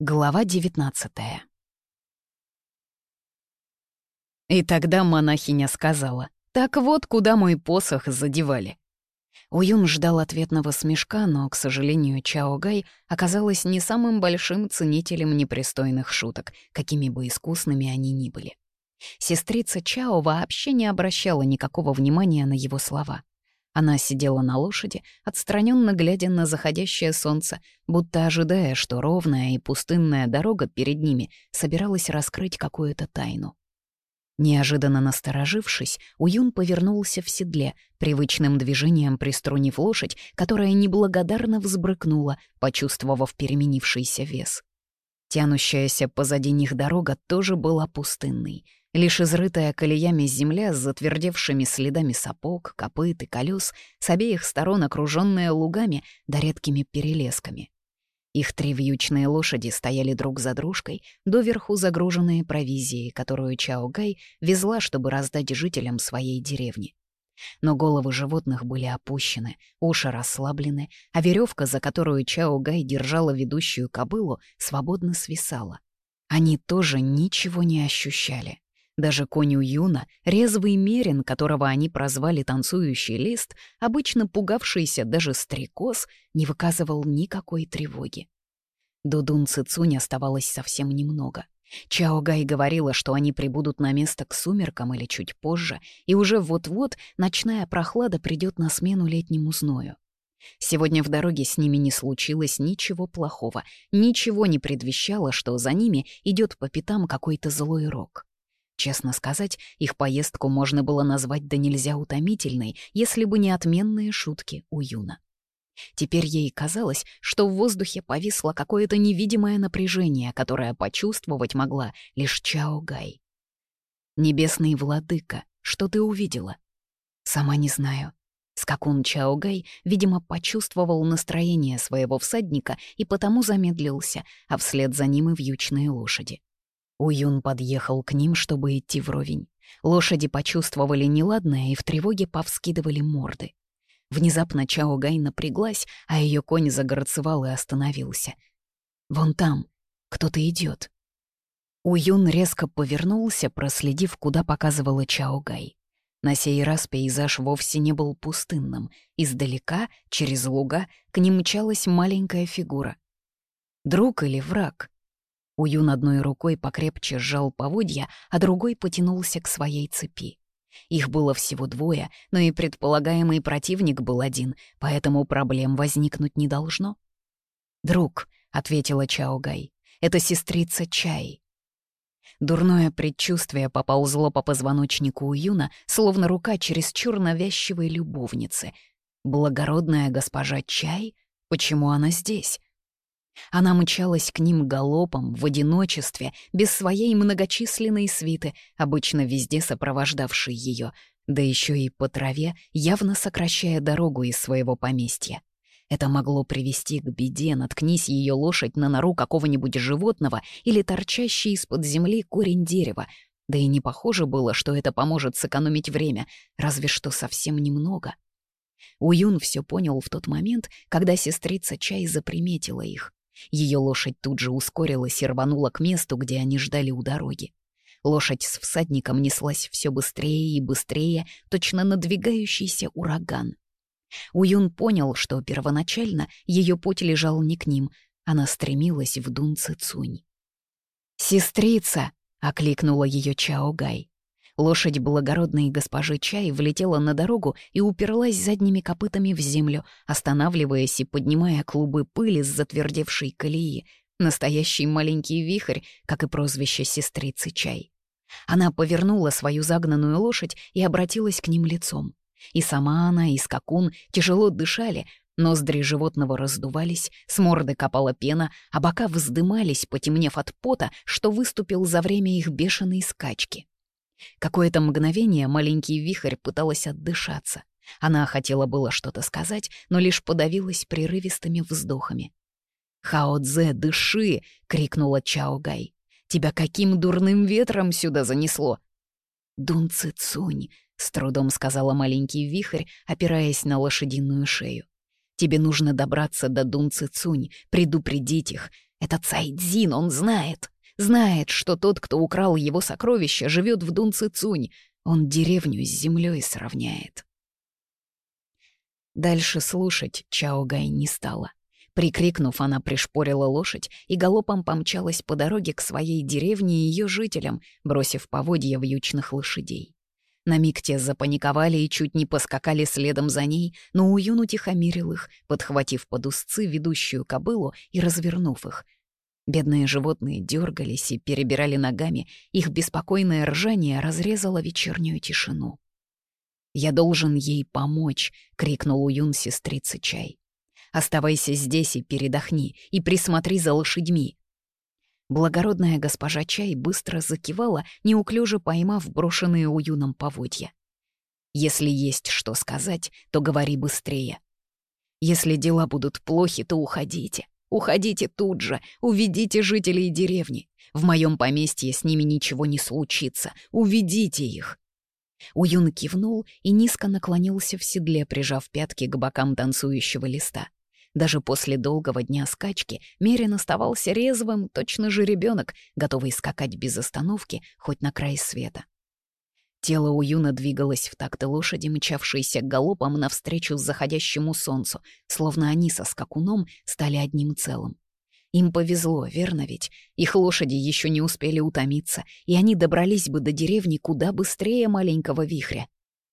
Глава 19 И тогда монахиня сказала, «Так вот, куда мой посох задевали». Уюн ждал ответного смешка, но, к сожалению, Чао Гай оказалась не самым большим ценителем непристойных шуток, какими бы искусными они ни были. Сестрица Чао вообще не обращала никакого внимания на его слова. Она сидела на лошади, отстраненно глядя на заходящее солнце, будто ожидая, что ровная и пустынная дорога перед ними собиралась раскрыть какую-то тайну. Неожиданно насторожившись, Уюн повернулся в седле, привычным движением приструнив лошадь, которая неблагодарно взбрыкнула, почувствовав переменившийся вес. Тянущаяся позади них дорога тоже была пустынной — Лишь изрытая колеями земля с затвердевшими следами сапог, копыт и колес с обеих сторон окруженная лугами да редкими перелесками. Их три вьючные лошади стояли друг за дружкой, доверху загруженные провизией, которую Чао Гай везла, чтобы раздать жителям своей деревни. Но головы животных были опущены, уши расслаблены, а веревка, за которую Чао Гай держала ведущую кобылу, свободно свисала. Они тоже ничего не ощущали. Даже коню Юна, резвый мерин, которого они прозвали «танцующий лист», обычно пугавшийся даже стрекоз, не выказывал никакой тревоги. До Дун Цицунь оставалось совсем немного. Чао Гай говорила, что они прибудут на место к сумеркам или чуть позже, и уже вот-вот ночная прохлада придет на смену летнему зною. Сегодня в дороге с ними не случилось ничего плохого, ничего не предвещало, что за ними идет по пятам какой-то злой рок. Честно сказать, их поездку можно было назвать да нельзя утомительной, если бы не отменные шутки у Юна. Теперь ей казалось, что в воздухе повисло какое-то невидимое напряжение, которое почувствовать могла лишь Чао Гай. «Небесный владыка, что ты увидела?» «Сама не знаю». Скакун Чао Гай, видимо, почувствовал настроение своего всадника и потому замедлился, а вслед за ним и вьючные лошади. Уюн подъехал к ним, чтобы идти вровень. Лошади почувствовали неладное и в тревоге повскидывали морды. Внезапно Чао Гай напряглась, а ее конь загорцевал и остановился. «Вон там, кто-то идет. Уюн резко повернулся, проследив, куда показывала Чао Гай. На сей раз пейзаж вовсе не был пустынным. Издалека, через луга, к ним мчалась маленькая фигура. Друг или враг? Уюн одной рукой покрепче сжал поводья, а другой потянулся к своей цепи. Их было всего двое, но и предполагаемый противник был один, поэтому проблем возникнуть не должно. «Друг», — ответила Чаогай, — «это сестрица Чай». Дурное предчувствие поползло по позвоночнику Уюна, словно рука чересчур навязчивой любовницы. «Благородная госпожа Чай? Почему она здесь? Она мчалась к ним галопом, в одиночестве, без своей многочисленной свиты, обычно везде сопровождавшей ее, да еще и по траве, явно сокращая дорогу из своего поместья. Это могло привести к беде, наткнись ее лошадь на нору какого-нибудь животного или торчащий из-под земли корень дерева. Да и не похоже было, что это поможет сэкономить время, разве что совсем немного. Уюн все понял в тот момент, когда сестрица Чай заприметила их. Ее лошадь тут же ускорилась и рванула к месту, где они ждали у дороги. Лошадь с всадником неслась все быстрее и быстрее, точно надвигающийся ураган. Уюн понял, что первоначально ее путь лежал не к ним, она стремилась в Дун Цицунь. «Сестрица!» — окликнула ее Чаогай. Гай. Лошадь благородной госпожи Чай влетела на дорогу и уперлась задними копытами в землю, останавливаясь и поднимая клубы пыли с затвердевшей колеи. Настоящий маленький вихрь, как и прозвище сестрицы Чай. Она повернула свою загнанную лошадь и обратилась к ним лицом. И сама она, и скакун тяжело дышали, ноздри животного раздувались, с морды копала пена, а бока вздымались, потемнев от пота, что выступил за время их бешеной скачки. Какое-то мгновение маленький вихрь пыталась отдышаться. Она хотела было что-то сказать, но лишь подавилась прерывистыми вздохами. «Хао Цзэ, дыши!» — крикнула Чао Гай. «Тебя каким дурным ветром сюда занесло?» «Дун Ци Цунь!» — с трудом сказала маленький вихрь, опираясь на лошадиную шею. «Тебе нужно добраться до Дун Ци Цунь, предупредить их. Это Цзин он знает!» Знает, что тот, кто украл его сокровища, живет в Дунцицунь. Он деревню с землей сравняет. Дальше слушать Чао Гай не стала. Прикрикнув, она пришпорила лошадь и галопом помчалась по дороге к своей деревне и ее жителям, бросив поводья вьючных лошадей. На миг те запаниковали и чуть не поскакали следом за ней, но Уюн утихомирил их, подхватив под узцы ведущую кобылу и развернув их, Бедные животные дергались и перебирали ногами, их беспокойное ржание разрезало вечернюю тишину. «Я должен ей помочь!» — крикнул Уюн сестрице Чай. «Оставайся здесь и передохни, и присмотри за лошадьми!» Благородная госпожа Чай быстро закивала, неуклюже поймав брошенные Уюном поводья. «Если есть что сказать, то говори быстрее. Если дела будут плохи, то уходите. Уходите тут же, уведите жителей деревни. В моем поместье с ними ничего не случится. Уведите их!» Уюн кивнул и низко наклонился в седле, прижав пятки к бокам танцующего листа. Даже после долгого дня скачки Мерин оставался резвым, точно же ребенок, готовый скакать без остановки хоть на край света. Тело у Юна двигалось в такт лошади, мчавшейся галопом навстречу заходящему солнцу, словно они со скакуном стали одним целым. Им повезло, верно ведь? Их лошади еще не успели утомиться, и они добрались бы до деревни куда быстрее маленького вихря.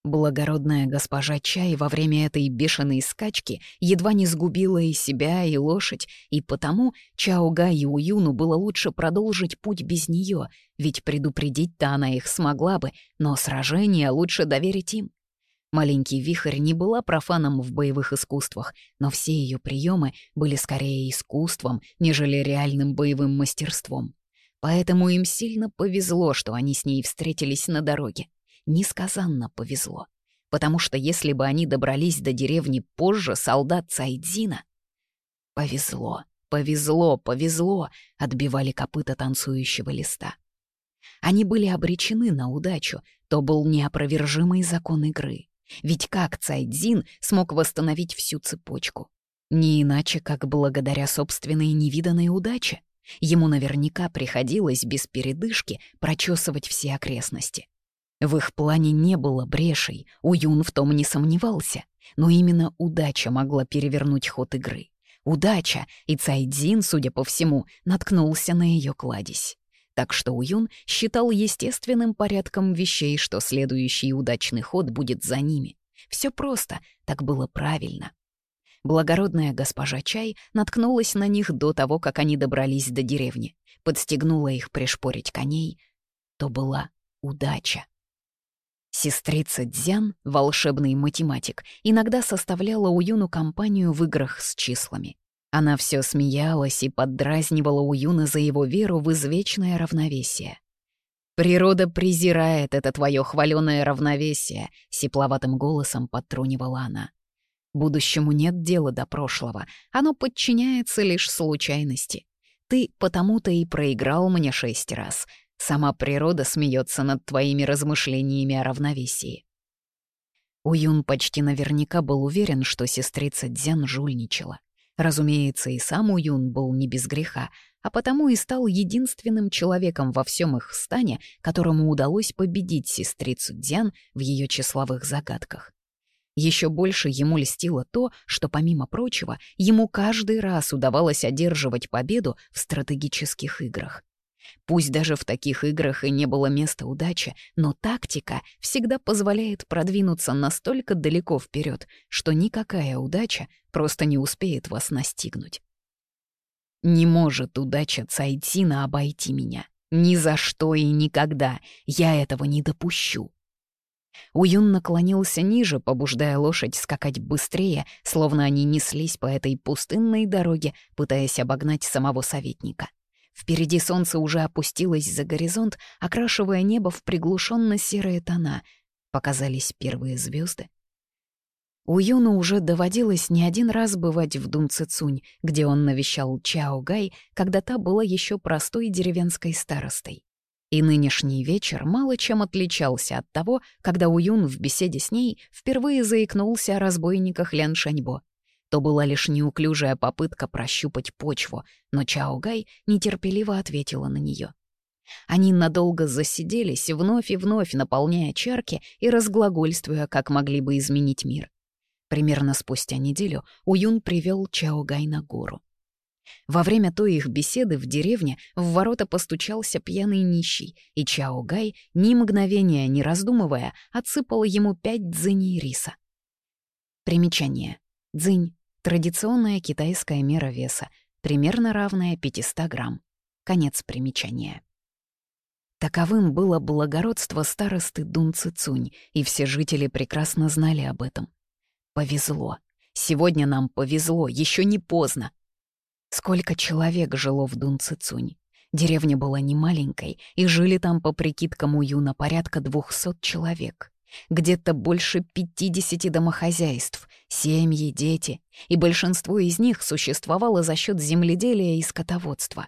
Благородная госпожа Чай во время этой бешеной скачки едва не сгубила и себя, и лошадь, и потому Чаога и Уюну было лучше продолжить путь без нее, ведь предупредить-то она их смогла бы, но сражение лучше доверить им. Маленький вихрь не была профаном в боевых искусствах, но все ее приемы были скорее искусством, нежели реальным боевым мастерством. Поэтому им сильно повезло, что они с ней встретились на дороге несказанно повезло, потому что если бы они добрались до деревни позже, солдат Сайдзина... Повезло, повезло, повезло, отбивали копыта танцующего листа. Они были обречены на удачу, то был неопровержимый закон игры. Ведь как Цайдзин смог восстановить всю цепочку? Не иначе, как благодаря собственной невиданной удаче. Ему наверняка приходилось без передышки прочесывать все окрестности. В их плане не было брешей, Уюн в том не сомневался, но именно удача могла перевернуть ход игры. Удача, и Цайдзин, судя по всему, наткнулся на ее кладезь. Так что Уюн считал естественным порядком вещей, что следующий удачный ход будет за ними. Все просто, так было правильно. Благородная госпожа Чай наткнулась на них до того, как они добрались до деревни, подстегнула их пришпорить коней. То была удача. Сестрица Дзян, волшебный математик, иногда составляла Уюну компанию в играх с числами. Она все смеялась и поддразнивала Уюна за его веру в извечное равновесие. «Природа презирает это твое хваленое равновесие», — сепловатым голосом подтрунивала она. «Будущему нет дела до прошлого, оно подчиняется лишь случайности. Ты потому-то и проиграл мне шесть раз, Сама природа смеется над твоими размышлениями о равновесии. Уюн почти наверняка был уверен, что сестрица Дзян жульничала. Разумеется, и сам Уюн был не без греха, а потому и стал единственным человеком во всем их стане, которому удалось победить сестрицу Дзян в ее числовых загадках. Еще больше ему льстило то, что, помимо прочего, ему каждый раз удавалось одерживать победу в стратегических играх. Пусть даже в таких играх и не было места удачи, но тактика всегда позволяет продвинуться настолько далеко вперед, что никакая удача просто не успеет вас настигнуть. Не может удача Цайтина обойти меня. Ни за что и никогда. Я этого не допущу. Уюн наклонился ниже, побуждая лошадь скакать быстрее, словно они неслись по этой пустынной дороге, пытаясь обогнать самого советника. Впереди солнце уже опустилось за горизонт, окрашивая небо в приглушенно-серые тона. Показались первые звезды. У Юна уже доводилось не один раз бывать в Дунцицунь, где он навещал Чао Гай, когда та была еще простой деревенской старостой. И нынешний вечер мало чем отличался от того, когда Уюн в беседе с ней впервые заикнулся о разбойниках Лян Шаньбо — то была лишь неуклюжая попытка прощупать почву, но Чаогай нетерпеливо ответила на нее. Они надолго засиделись, вновь и вновь наполняя чарки и разглагольствуя, как могли бы изменить мир. Примерно спустя неделю Уюн привел Чаогай на гору. Во время той их беседы в деревне в ворота постучался пьяный нищий, и Чаогай, ни мгновения не раздумывая, отсыпал ему пять дзыней риса. Примечание. Дзынь Традиционная китайская мера веса, примерно равная 500 грамм. Конец примечания. Таковым было благородство старосты Дун Цицунь, и все жители прекрасно знали об этом. Повезло. Сегодня нам повезло, еще не поздно. Сколько человек жило в Дун Цицунь? Деревня была не маленькой, и жили там, по прикидкам у Юна порядка двухсот человек. Где-то больше 50 домохозяйств, семьи, дети, и большинство из них существовало за счет земледелия и скотоводства.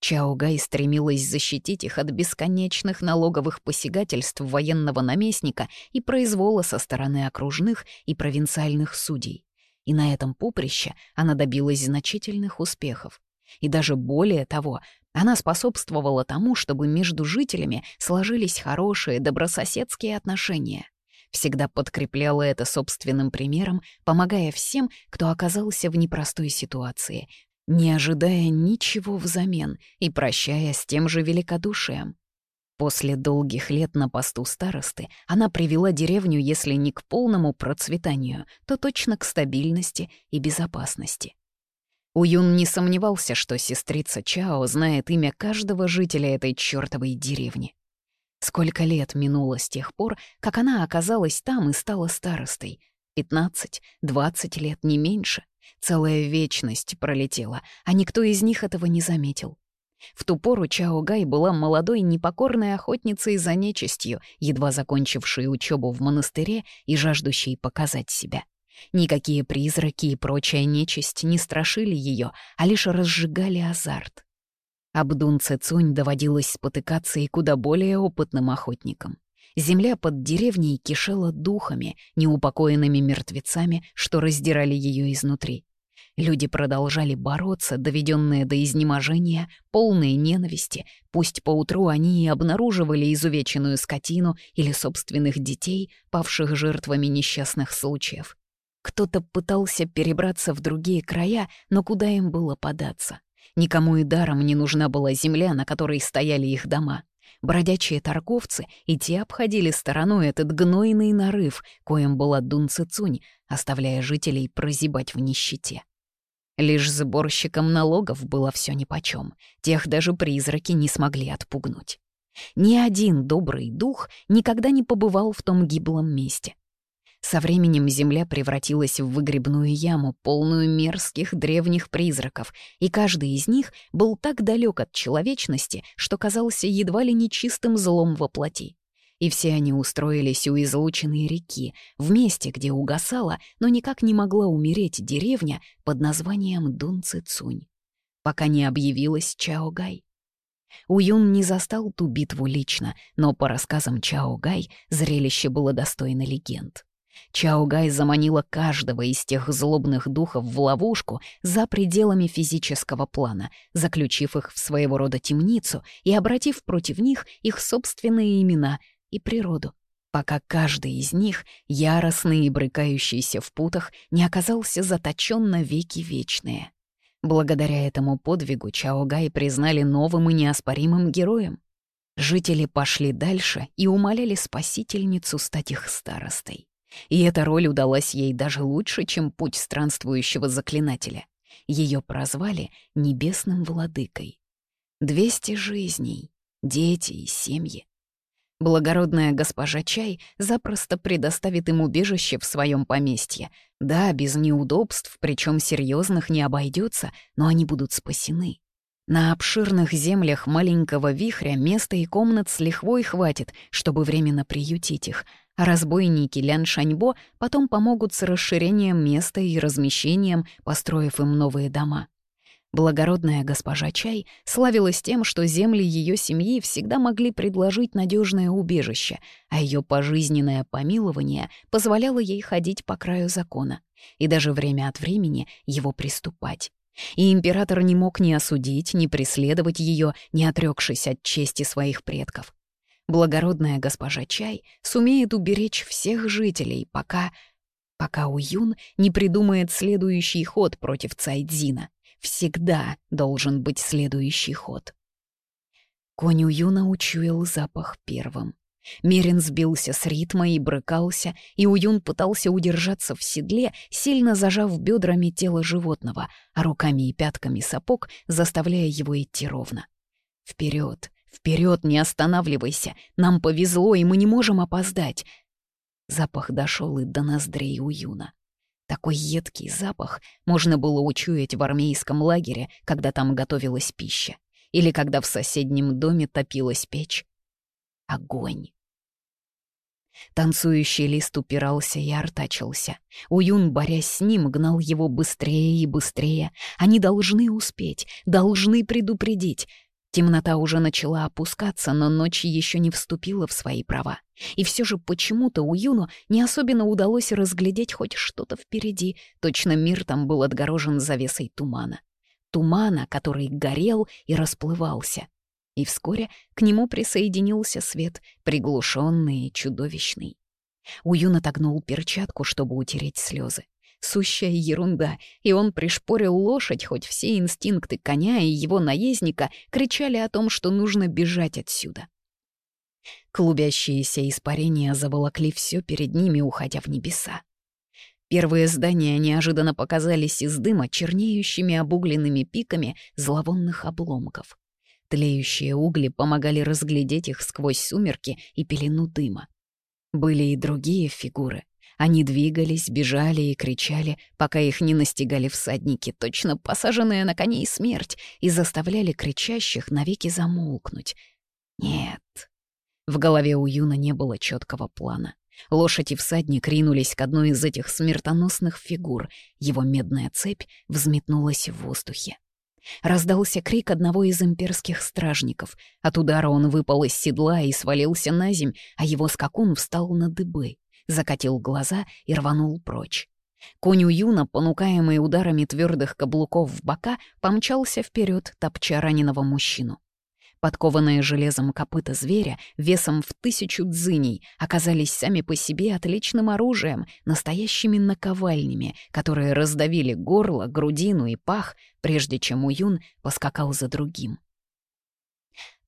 Чаугай стремилась защитить их от бесконечных налоговых посягательств военного наместника и произвола со стороны окружных и провинциальных судей. И на этом поприще она добилась значительных успехов. И даже более того, она способствовала тому, чтобы между жителями сложились хорошие добрососедские отношения. Всегда подкрепляла это собственным примером, помогая всем, кто оказался в непростой ситуации, не ожидая ничего взамен и прощая с тем же великодушием. После долгих лет на посту старосты она привела деревню, если не к полному процветанию, то точно к стабильности и безопасности. Уюн не сомневался, что сестрица Чао знает имя каждого жителя этой чёртовой деревни. Сколько лет минуло с тех пор, как она оказалась там и стала старостой? Пятнадцать, двадцать лет, не меньше. Целая вечность пролетела, а никто из них этого не заметил. В ту пору Чао Гай была молодой непокорной охотницей за нечистью, едва закончившей учебу в монастыре и жаждущей показать себя. Никакие призраки и прочая нечисть не страшили ее, а лишь разжигали азарт. Абдун Цецунь доводилось спотыкаться и куда более опытным охотникам. Земля под деревней кишела духами, неупокоенными мертвецами, что раздирали ее изнутри. Люди продолжали бороться, доведенные до изнеможения, полные ненависти, пусть поутру они и обнаруживали изувеченную скотину или собственных детей, павших жертвами несчастных случаев. Кто-то пытался перебраться в другие края, но куда им было податься? Никому и даром не нужна была земля, на которой стояли их дома. Бродячие торговцы и те обходили стороной этот гнойный нарыв, коим была Дунцицунь, оставляя жителей прозябать в нищете. Лишь сборщикам налогов было все нипочем, тех даже призраки не смогли отпугнуть. Ни один добрый дух никогда не побывал в том гиблом месте, со временем земля превратилась в выгребную яму, полную мерзких древних призраков, и каждый из них был так далек от человечности, что казался едва ли не чистым злом во плоти. И все они устроились у излученной реки, в месте, где угасала, но никак не могла умереть деревня под названием Дунцицунь, пока не объявилась Чаогай. Уюн не застал ту битву лично, но по рассказам Чаогай зрелище было достойно легенд. Чаугай заманила каждого из тех злобных духов в ловушку за пределами физического плана, заключив их в своего рода темницу и обратив против них их собственные имена и природу, пока каждый из них, яростный и брыкающийся в путах, не оказался заточен на веки вечные. Благодаря этому подвигу Чаогай признали новым и неоспоримым героем. Жители пошли дальше и умоляли спасительницу стать их старостой. И эта роль удалась ей даже лучше, чем путь странствующего заклинателя. Ее прозвали «небесным владыкой». Двести жизней, дети и семьи. Благородная госпожа Чай запросто предоставит им убежище в своем поместье. Да, без неудобств, причем серьезных не обойдется, но они будут спасены. На обширных землях маленького вихря места и комнат с лихвой хватит, чтобы временно приютить их, а Разбойники Лян Шаньбо потом помогут с расширением места и размещением, построив им новые дома. Благородная госпожа Чай славилась тем, что земли ее семьи всегда могли предложить надежное убежище, а ее пожизненное помилование позволяло ей ходить по краю закона и даже время от времени его приступать. И император не мог ни осудить, ни преследовать ее, не отрекшись от чести своих предков. Благородная госпожа Чай сумеет уберечь всех жителей, пока... Пока Уюн не придумает следующий ход против Цайдзина. Всегда должен быть следующий ход. Конь Уюна учуял запах первым. Мерин сбился с ритма и брыкался, и Уюн пытался удержаться в седле, сильно зажав бедрами тело животного, а руками и пятками сапог заставляя его идти ровно. Вперед, Вперед не останавливайся! Нам повезло, и мы не можем опоздать!» Запах дошел и до ноздрей Уюна. Такой едкий запах можно было учуять в армейском лагере, когда там готовилась пища, или когда в соседнем доме топилась печь. Огонь! Танцующий лист упирался и артачился. Уюн, борясь с ним, гнал его быстрее и быстрее. Они должны успеть, должны предупредить. Темнота уже начала опускаться, но ночь еще не вступила в свои права. И все же почему-то у Юну не особенно удалось разглядеть хоть что-то впереди, точно мир там был отгорожен завесой тумана. Тумана, который горел и расплывался. И вскоре к нему присоединился свет, приглушенный и чудовищный. Юна отогнул перчатку, чтобы утереть слезы. Сущая ерунда, и он пришпорил лошадь, хоть все инстинкты коня и его наездника кричали о том, что нужно бежать отсюда. Клубящиеся испарения заволокли все перед ними, уходя в небеса. Первые здания неожиданно показались из дыма чернеющими обугленными пиками зловонных обломков. Тлеющие угли помогали разглядеть их сквозь сумерки и пелену дыма. Были и другие фигуры, Они двигались, бежали и кричали, пока их не настигали всадники, точно посаженная на коней смерть, и заставляли кричащих навеки замолкнуть. Нет. В голове у Юна не было четкого плана. Лошадь и всадник ринулись к одной из этих смертоносных фигур. Его медная цепь взметнулась в воздухе. Раздался крик одного из имперских стражников. От удара он выпал из седла и свалился на земь, а его скакун встал на дыбы закатил глаза и рванул прочь. Конь Юна, понукаемый ударами твердых каблуков в бока, помчался вперед, топча раненого мужчину. Подкованные железом копыта зверя весом в тысячу дзыней оказались сами по себе отличным оружием, настоящими наковальнями, которые раздавили горло, грудину и пах, прежде чем Уюн поскакал за другим.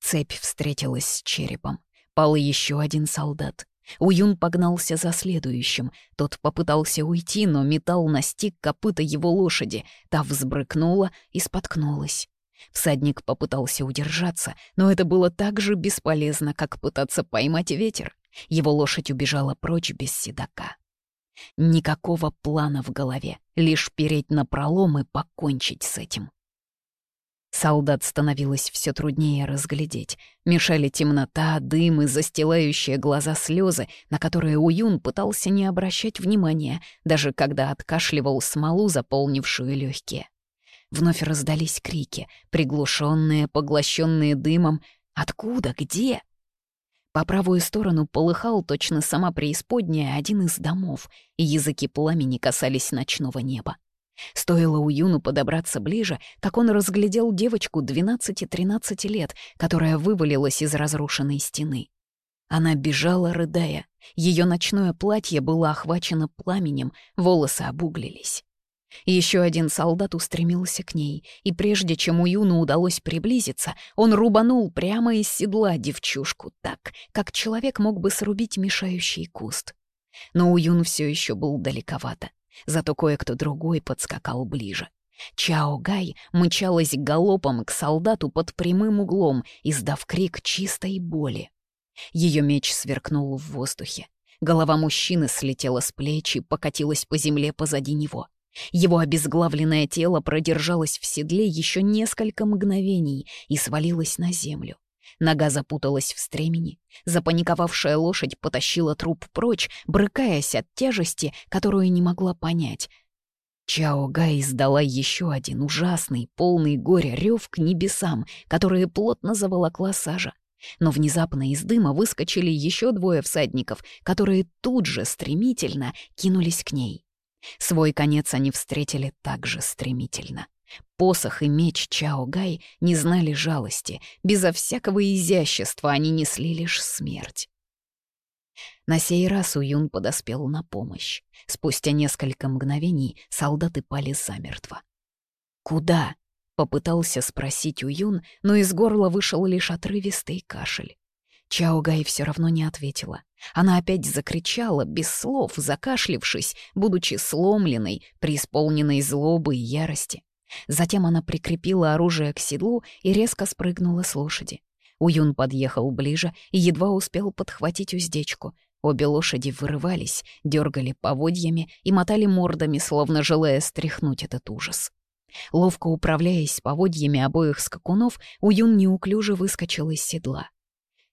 Цепь встретилась с черепом. Пал еще один солдат. Уюн погнался за следующим. Тот попытался уйти, но металл настиг копыта его лошади. Та взбрыкнула и споткнулась. Всадник попытался удержаться, но это было так же бесполезно, как пытаться поймать ветер. Его лошадь убежала прочь без седока. Никакого плана в голове, лишь переть на пролом и покончить с этим. Солдат становилось все труднее разглядеть. Мешали темнота, дым и застилающие глаза слезы, на которые Уюн пытался не обращать внимания, даже когда откашливал смолу, заполнившую легкие. Вновь раздались крики, приглушенные, поглощенные дымом. «Откуда? Где?» По правую сторону полыхал точно сама преисподняя один из домов, и языки пламени касались ночного неба. Стоило Юну подобраться ближе, как он разглядел девочку 12-13 лет, которая вывалилась из разрушенной стены. Она бежала, рыдая. Ее ночное платье было охвачено пламенем, волосы обуглились. Еще один солдат устремился к ней, и прежде чем у Юну удалось приблизиться, он рубанул прямо из седла девчушку так, как человек мог бы срубить мешающий куст. Но у Уюн все еще был далековато. Зато кое-кто другой подскакал ближе. Чао Гай мчалась галопом к солдату под прямым углом, издав крик чистой боли. Ее меч сверкнул в воздухе. Голова мужчины слетела с плеч и покатилась по земле позади него. Его обезглавленное тело продержалось в седле еще несколько мгновений и свалилось на землю. Нога запуталась в стремени. Запаниковавшая лошадь потащила труп прочь, брыкаясь от тяжести, которую не могла понять. Чао Гай издала еще один ужасный, полный горя рев к небесам, которые плотно заволокла сажа. Но внезапно из дыма выскочили еще двое всадников, которые тут же стремительно кинулись к ней. Свой конец они встретили так же стремительно. Посох и меч Чао Гай не знали жалости, безо всякого изящества они несли лишь смерть. На сей раз Уюн подоспел на помощь. Спустя несколько мгновений солдаты пали замертво. «Куда?» — попытался спросить Уюн, но из горла вышел лишь отрывистый кашель. Чао Гай все равно не ответила. Она опять закричала, без слов, закашлившись, будучи сломленной, преисполненной злобы и ярости. Затем она прикрепила оружие к седлу и резко спрыгнула с лошади. Уюн подъехал ближе и едва успел подхватить уздечку. Обе лошади вырывались, дергали поводьями и мотали мордами, словно желая стряхнуть этот ужас. Ловко управляясь поводьями обоих скакунов, Уюн неуклюже выскочил из седла.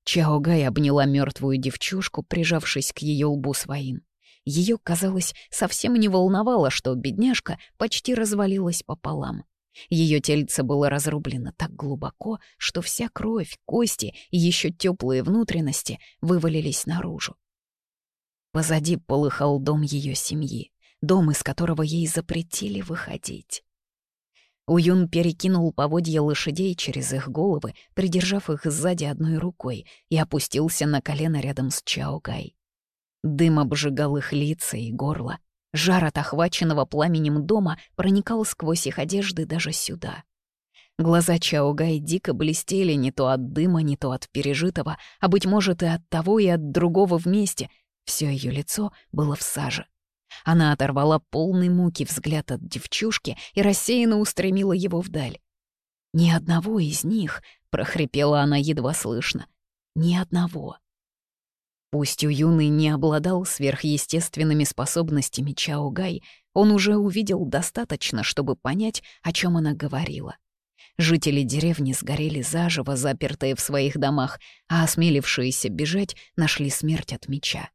Чао обняла мертвую девчушку, прижавшись к ее лбу своим. Ее, казалось, совсем не волновало, что бедняжка почти развалилась пополам. Ее тельце было разрублено так глубоко, что вся кровь, кости и еще теплые внутренности вывалились наружу. Позади полыхал дом ее семьи, дом, из которого ей запретили выходить. Уюн перекинул поводья лошадей через их головы, придержав их сзади одной рукой, и опустился на колено рядом с Чаогай. Дым обжигал их лица и горло. Жар от охваченного пламенем дома проникал сквозь их одежды даже сюда. Глаза Чаогай дико блестели не то от дыма, не то от пережитого, а, быть может, и от того, и от другого вместе. Все ее лицо было в саже. Она оторвала полный муки взгляд от девчушки и рассеянно устремила его вдаль. «Ни одного из них», — прохрипела она едва слышно, — «ни одного». Пусть у юны не обладал сверхъестественными способностями Чао Гай, он уже увидел достаточно, чтобы понять, о чем она говорила. Жители деревни сгорели заживо, запертые в своих домах, а осмелившиеся бежать нашли смерть от меча.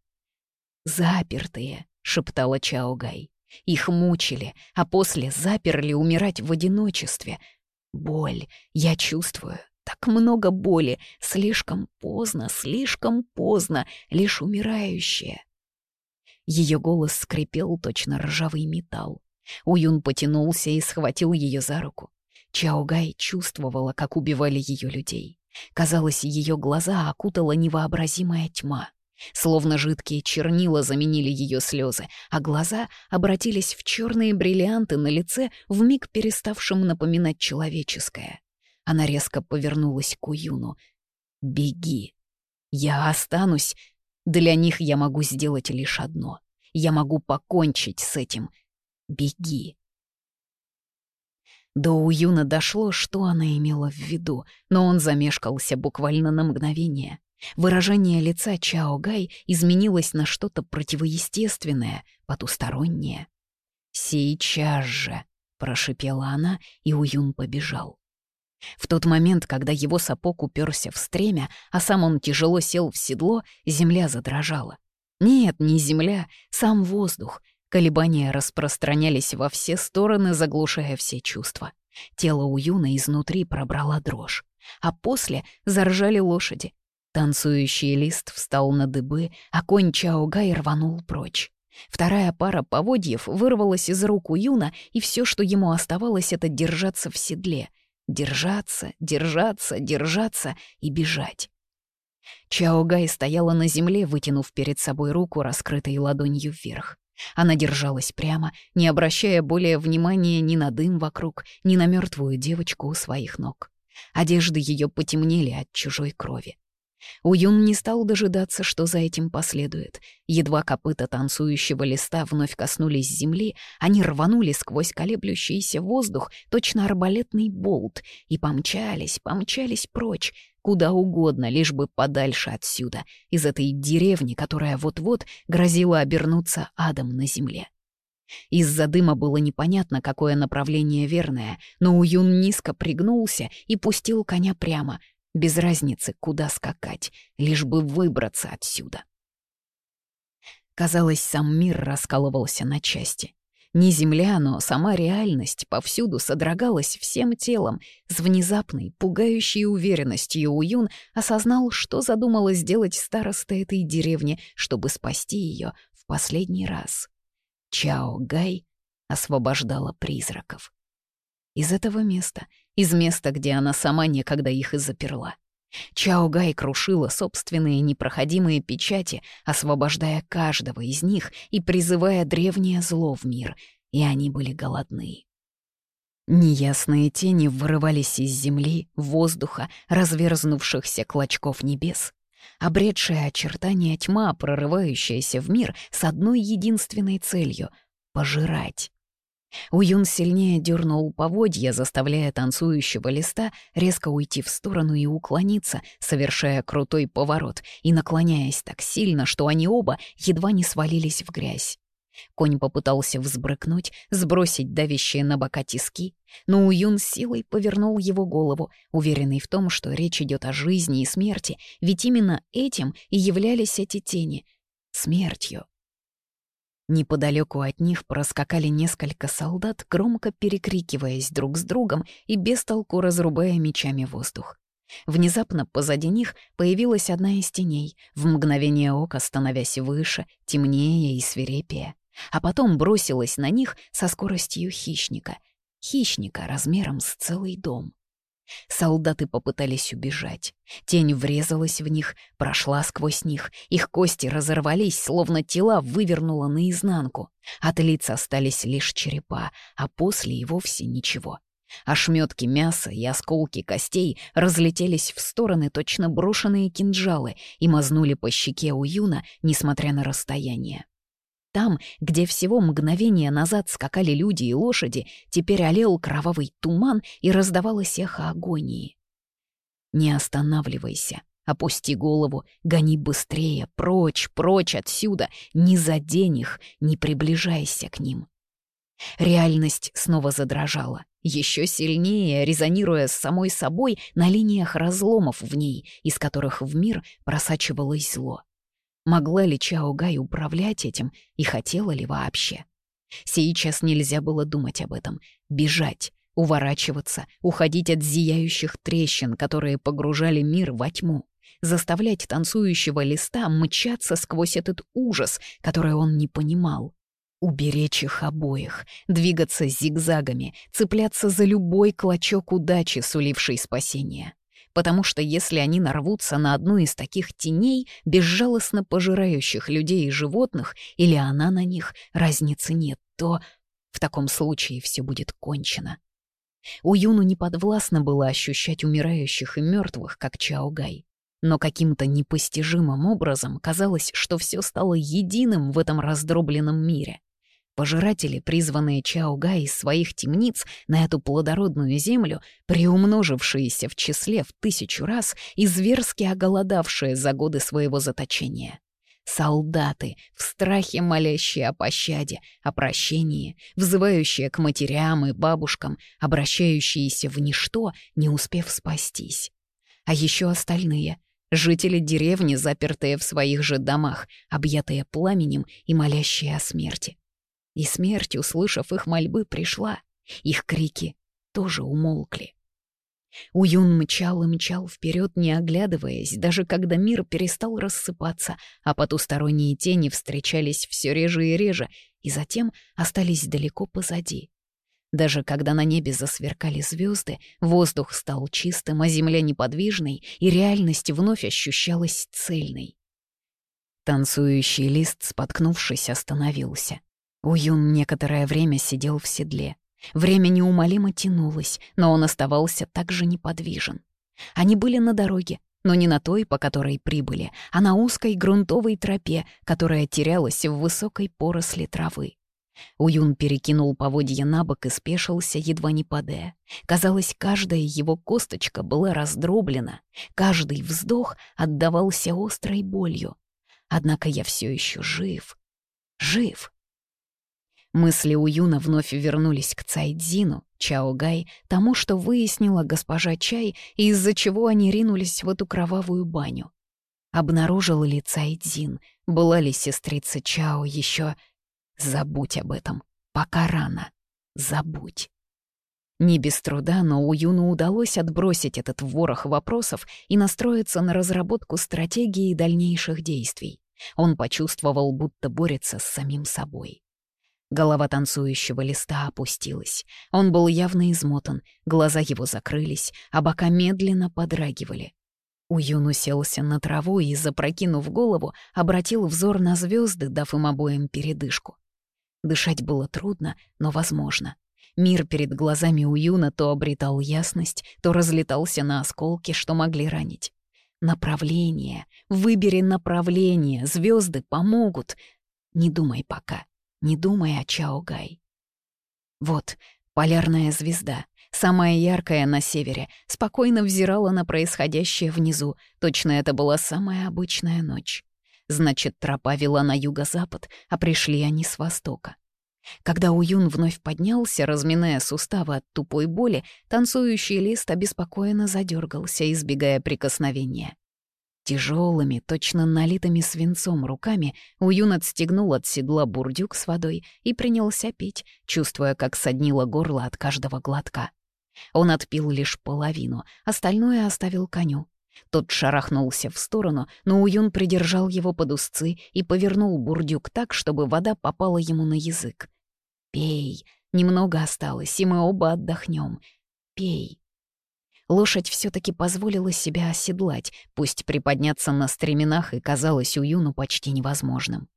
«Запертые», — шептала Чао Гай. «Их мучили, а после заперли умирать в одиночестве. Боль, я чувствую, так много боли, слишком поздно, слишком поздно, лишь умирающая. Ее голос скрипел точно ржавый металл. Уюн потянулся и схватил ее за руку. Чаогай чувствовала, как убивали ее людей. Казалось, ее глаза окутала невообразимая тьма. Словно жидкие чернила заменили ее слезы, а глаза обратились в черные бриллианты на лице, вмиг переставшем напоминать человеческое. Она резко повернулась к Уюну. «Беги! Я останусь! Для них я могу сделать лишь одно. Я могу покончить с этим. Беги!» До Уюна дошло, что она имела в виду, но он замешкался буквально на мгновение. Выражение лица Чао Гай изменилось на что-то противоестественное, потустороннее. «Сейчас же!» — прошипела она, и Уюн побежал. В тот момент, когда его сапог уперся в стремя, а сам он тяжело сел в седло, земля задрожала. Нет, не земля, сам воздух. Колебания распространялись во все стороны, заглушая все чувства. Тело у Юна изнутри пробрала дрожь. А после заржали лошади. Танцующий лист встал на дыбы, а конь Чаогай рванул прочь. Вторая пара поводьев вырвалась из рук у Юна, и все, что ему оставалось, это держаться в седле — держаться, держаться, держаться и бежать. Чао Гай стояла на земле, вытянув перед собой руку, раскрытой ладонью вверх. Она держалась прямо, не обращая более внимания ни на дым вокруг, ни на мертвую девочку у своих ног. Одежды ее потемнели от чужой крови. Уюн не стал дожидаться, что за этим последует. Едва копыта танцующего листа вновь коснулись земли, они рванули сквозь колеблющийся воздух, точно арбалетный болт, и помчались, помчались прочь, куда угодно, лишь бы подальше отсюда, из этой деревни, которая вот-вот грозила обернуться адом на земле. Из-за дыма было непонятно, какое направление верное, но Уюн низко пригнулся и пустил коня прямо — без разницы, куда скакать, лишь бы выбраться отсюда. Казалось, сам мир раскалывался на части. Не земля, но сама реальность повсюду содрогалась всем телом. С внезапной, пугающей уверенностью Уюн осознал, что задумала сделать староста этой деревни, чтобы спасти ее в последний раз. Чао Гай освобождала призраков. Из этого места — из места, где она сама некогда их и заперла. Чао Гай крушила собственные непроходимые печати, освобождая каждого из них и призывая древнее зло в мир, и они были голодны. Неясные тени вырывались из земли, воздуха, разверзнувшихся клочков небес. Обретшая очертания тьма, прорывающаяся в мир с одной единственной целью — пожирать. Уюн сильнее дернул поводья, заставляя танцующего листа резко уйти в сторону и уклониться, совершая крутой поворот и наклоняясь так сильно, что они оба едва не свалились в грязь. Конь попытался взбрыкнуть, сбросить давящие на бока тиски, но Уюн силой повернул его голову, уверенный в том, что речь идет о жизни и смерти, ведь именно этим и являлись эти тени — смертью. Неподалеку от них проскакали несколько солдат, громко перекрикиваясь друг с другом и без толку разрубая мечами воздух. Внезапно позади них появилась одна из теней, в мгновение ока становясь выше, темнее и свирепее, а потом бросилась на них со скоростью хищника, хищника размером с целый дом. Солдаты попытались убежать. Тень врезалась в них, прошла сквозь них, их кости разорвались, словно тела вывернуло наизнанку. От лиц остались лишь черепа, а после и вовсе ничего. Ошметки мяса и осколки костей разлетелись в стороны точно брошенные кинжалы и мазнули по щеке у Юна, несмотря на расстояние. Там, где всего мгновение назад скакали люди и лошади, теперь олел кровавый туман и раздавалось эхо агонии. «Не останавливайся», Опусти голову, гони быстрее, прочь, прочь отсюда, не задень их, не приближайся к ним. Реальность снова задрожала, еще сильнее резонируя с самой собой на линиях разломов в ней, из которых в мир просачивалось зло. Могла ли Чао Гай управлять этим и хотела ли вообще? Сейчас нельзя было думать об этом. Бежать, уворачиваться, уходить от зияющих трещин, которые погружали мир во тьму. Заставлять танцующего листа мчаться сквозь этот ужас, который он не понимал. Уберечь их обоих, двигаться зигзагами, цепляться за любой клочок удачи, суливший спасение потому что если они нарвутся на одну из таких теней, безжалостно пожирающих людей и животных, или она на них, разницы нет, то в таком случае все будет кончено. У Юну неподвластно было ощущать умирающих и мертвых, как Чаогай. Но каким-то непостижимым образом казалось, что все стало единым в этом раздробленном мире — Пожиратели, призванные Чауга из своих темниц на эту плодородную землю, приумножившиеся в числе в тысячу раз и зверски оголодавшие за годы своего заточения. Солдаты, в страхе молящие о пощаде, о прощении, взывающие к матерям и бабушкам, обращающиеся в ничто, не успев спастись. А еще остальные — жители деревни, запертые в своих же домах, объятые пламенем и молящие о смерти и смерть, услышав их мольбы, пришла. Их крики тоже умолкли. Уюн мчал и мчал вперед, не оглядываясь, даже когда мир перестал рассыпаться, а потусторонние тени встречались все реже и реже, и затем остались далеко позади. Даже когда на небе засверкали звезды, воздух стал чистым, а земля неподвижной, и реальность вновь ощущалась цельной. Танцующий лист, споткнувшись, остановился. Уюн некоторое время сидел в седле. Время неумолимо тянулось, но он оставался также неподвижен. Они были на дороге, но не на той, по которой прибыли, а на узкой грунтовой тропе, которая терялась в высокой поросли травы. Уюн перекинул поводья на бок и спешился, едва не падая. Казалось, каждая его косточка была раздроблена, каждый вздох отдавался острой болью. Однако я все еще жив. Жив. Мысли у Юна вновь вернулись к Цайдзину, Чаогай, тому, что выяснила госпожа Чай и из-за чего они ринулись в эту кровавую баню. Обнаружил ли Цайдзин, была ли сестрица Чао еще? Забудь об этом, пока рано. Забудь. Не без труда, но у Юну удалось отбросить этот ворох вопросов и настроиться на разработку стратегии дальнейших действий. Он почувствовал, будто борется с самим собой. Голова танцующего листа опустилась. Он был явно измотан, глаза его закрылись, а бока медленно подрагивали. Уюн уселся на траву и, запрокинув голову, обратил взор на звезды, дав им обоим передышку. Дышать было трудно, но возможно. Мир перед глазами Уюна то обретал ясность, то разлетался на осколки, что могли ранить. Направление. Выбери направление. Звезды помогут. Не думай пока не думая о Чаогай. Вот, полярная звезда, самая яркая на севере, спокойно взирала на происходящее внизу, точно это была самая обычная ночь. Значит, тропа вела на юго-запад, а пришли они с востока. Когда Уюн вновь поднялся, разминая суставы от тупой боли, танцующий лист обеспокоенно задергался, избегая прикосновения. Тяжелыми, точно налитыми свинцом руками Уюн отстегнул от седла бурдюк с водой и принялся пить, чувствуя, как соднило горло от каждого глотка. Он отпил лишь половину, остальное оставил коню. Тот шарахнулся в сторону, но Уюн придержал его под узцы и повернул бурдюк так, чтобы вода попала ему на язык. «Пей, немного осталось, и мы оба отдохнем. Пей». Лошадь все таки позволила себя оседлать, пусть приподняться на стременах и казалось Уюну почти невозможным.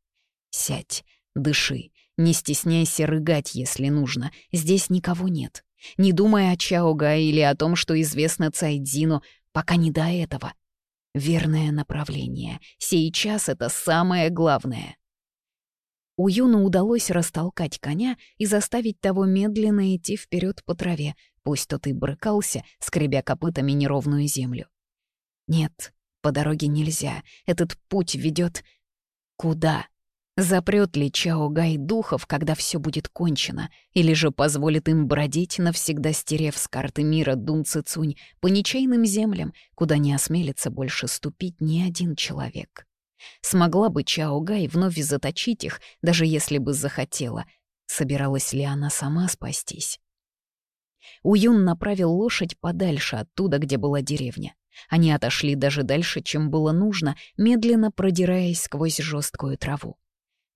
«Сядь, дыши, не стесняйся рыгать, если нужно, здесь никого нет. Не думай о Чаога или о том, что известно Цайдзину, пока не до этого. Верное направление, сейчас это самое главное». У Юна удалось растолкать коня и заставить того медленно идти вперед по траве, пусть тот и брыкался, скребя копытами неровную землю. «Нет, по дороге нельзя, этот путь ведет Куда? Запрет ли Чао Гай духов, когда все будет кончено, или же позволит им бродить, навсегда стерев с карты мира Дун Цицунь по нечаянным землям, куда не осмелится больше ступить ни один человек? Смогла бы чаугай вновь заточить их, даже если бы захотела. Собиралась ли она сама спастись? Уюн направил лошадь подальше оттуда, где была деревня. Они отошли даже дальше, чем было нужно, медленно продираясь сквозь жесткую траву.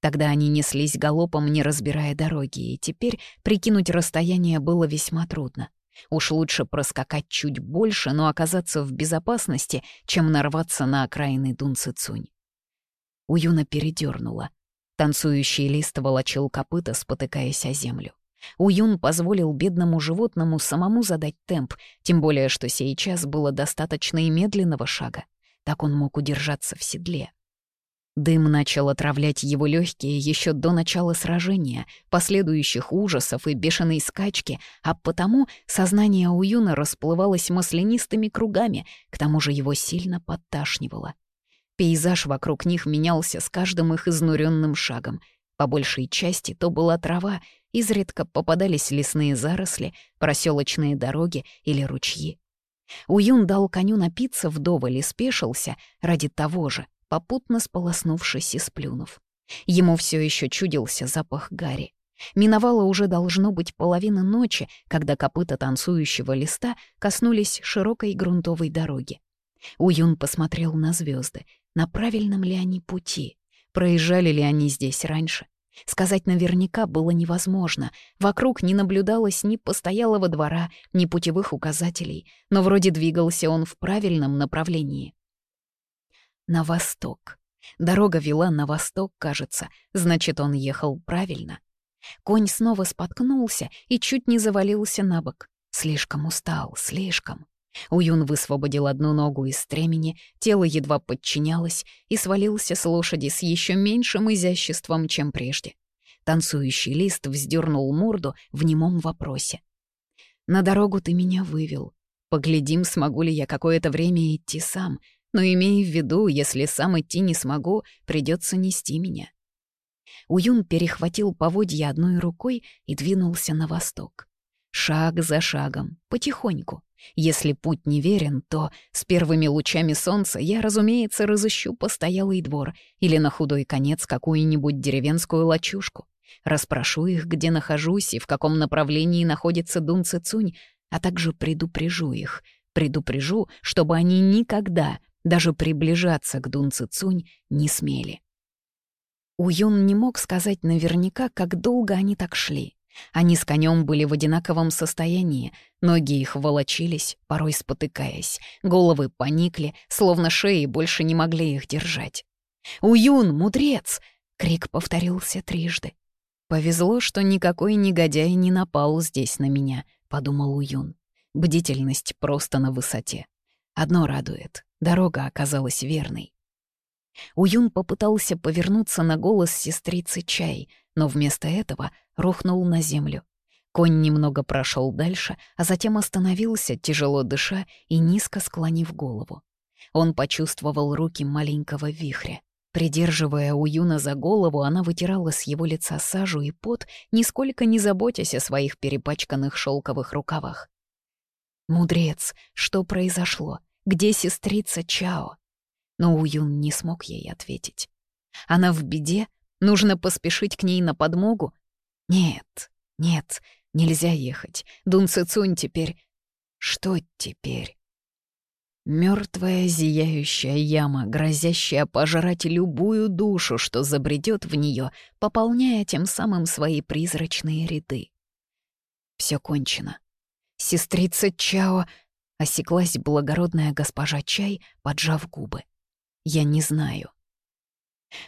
Тогда они неслись галопом, не разбирая дороги, и теперь прикинуть расстояние было весьма трудно. Уж лучше проскакать чуть больше, но оказаться в безопасности, чем нарваться на окраины Дунцицунь. Уюна передернула. Танцующий лист волочил копыта, спотыкаясь о землю. Уюн позволил бедному животному самому задать темп, тем более что сейчас было достаточно и медленного шага. Так он мог удержаться в седле. Дым начал отравлять его легкие еще до начала сражения, последующих ужасов и бешеной скачки, а потому сознание Уюна расплывалось маслянистыми кругами, к тому же его сильно подташнивало. Пейзаж вокруг них менялся с каждым их изнуренным шагом. По большей части то была трава, изредка попадались лесные заросли, проселочные дороги или ручьи. Уюн дал коню напиться вдоволь и спешился ради того же, попутно сполоснувшись и сплюнув. Ему все еще чудился запах гари. Миновало уже должно быть половина ночи, когда копыта танцующего листа коснулись широкой грунтовой дороги. Уюн посмотрел на звезды, на правильном ли они пути, проезжали ли они здесь раньше. Сказать наверняка было невозможно. Вокруг не наблюдалось ни постоялого двора, ни путевых указателей, но вроде двигался он в правильном направлении. На восток. Дорога вела на восток, кажется, значит, он ехал правильно. Конь снова споткнулся и чуть не завалился на бок. Слишком устал, слишком. Уюн высвободил одну ногу из стремени, тело едва подчинялось и свалился с лошади с еще меньшим изяществом, чем прежде. Танцующий лист вздернул морду в немом вопросе. «На дорогу ты меня вывел. Поглядим, смогу ли я какое-то время идти сам, но имей в виду, если сам идти не смогу, придется нести меня». Уюн перехватил поводья одной рукой и двинулся на восток шаг за шагом, потихоньку. Если путь неверен, то с первыми лучами солнца я, разумеется, разыщу постоялый двор или на худой конец какую-нибудь деревенскую лачушку. Распрошу их, где нахожусь и в каком направлении находится Дун Цицунь, а также предупрежу их. Предупрежу, чтобы они никогда, даже приближаться к Дун Цицунь, не смели. Уюн не мог сказать наверняка, как долго они так шли. Они с конем были в одинаковом состоянии, ноги их волочились, порой спотыкаясь, головы поникли, словно шеи больше не могли их держать. «Уюн, мудрец!» — крик повторился трижды. «Повезло, что никакой негодяй не напал здесь на меня», — подумал Уюн. Бдительность просто на высоте. Одно радует — дорога оказалась верной. Уюн попытался повернуться на голос сестрицы Чай, но вместо этого рухнул на землю. Конь немного прошел дальше, а затем остановился, тяжело дыша и низко склонив голову. Он почувствовал руки маленького вихря. Придерживая Уюна за голову, она вытирала с его лица сажу и пот, нисколько не заботясь о своих перепачканных шелковых рукавах. «Мудрец, что произошло? Где сестрица Чао?» но Уюн не смог ей ответить. Она в беде? Нужно поспешить к ней на подмогу? Нет, нет, нельзя ехать. Дун Цицунь теперь... Что теперь? Мертвая зияющая яма, грозящая пожрать любую душу, что забредет в нее, пополняя тем самым свои призрачные ряды. Все кончено. Сестрица Чао осеклась благородная госпожа Чай, поджав губы. Я не знаю.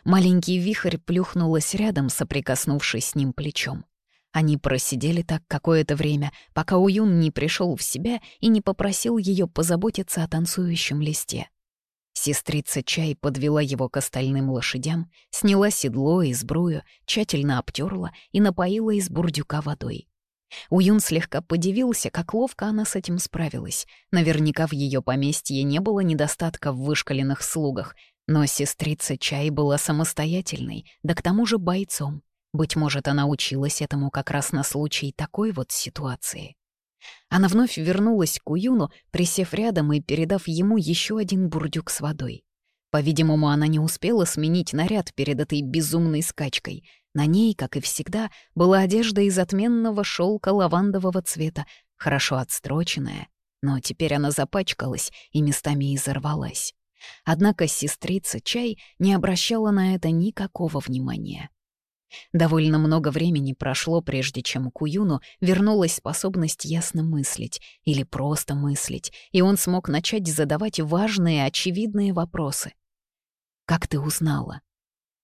Маленький вихрь плюхнулась рядом, соприкоснувшись с ним плечом. Они просидели так какое-то время, пока Уюн не пришел в себя и не попросил ее позаботиться о танцующем листе. Сестрица Чай подвела его к остальным лошадям, сняла седло и сбрую, тщательно обтерла и напоила из бурдюка водой. Уюн слегка подивился, как ловко она с этим справилась. Наверняка в ее поместье не было недостатка в вышкаленных слугах, но сестрица Чай была самостоятельной, да к тому же бойцом. Быть может, она училась этому как раз на случай такой вот ситуации. Она вновь вернулась к Уюну, присев рядом и передав ему еще один бурдюк с водой. По-видимому, она не успела сменить наряд перед этой безумной скачкой. На ней, как и всегда, была одежда из отменного шелка лавандового цвета, хорошо отстроченная, но теперь она запачкалась и местами изорвалась. Однако сестрица Чай не обращала на это никакого внимания. Довольно много времени прошло, прежде чем Куюну вернулась способность ясно мыслить или просто мыслить, и он смог начать задавать важные, очевидные вопросы как ты узнала?»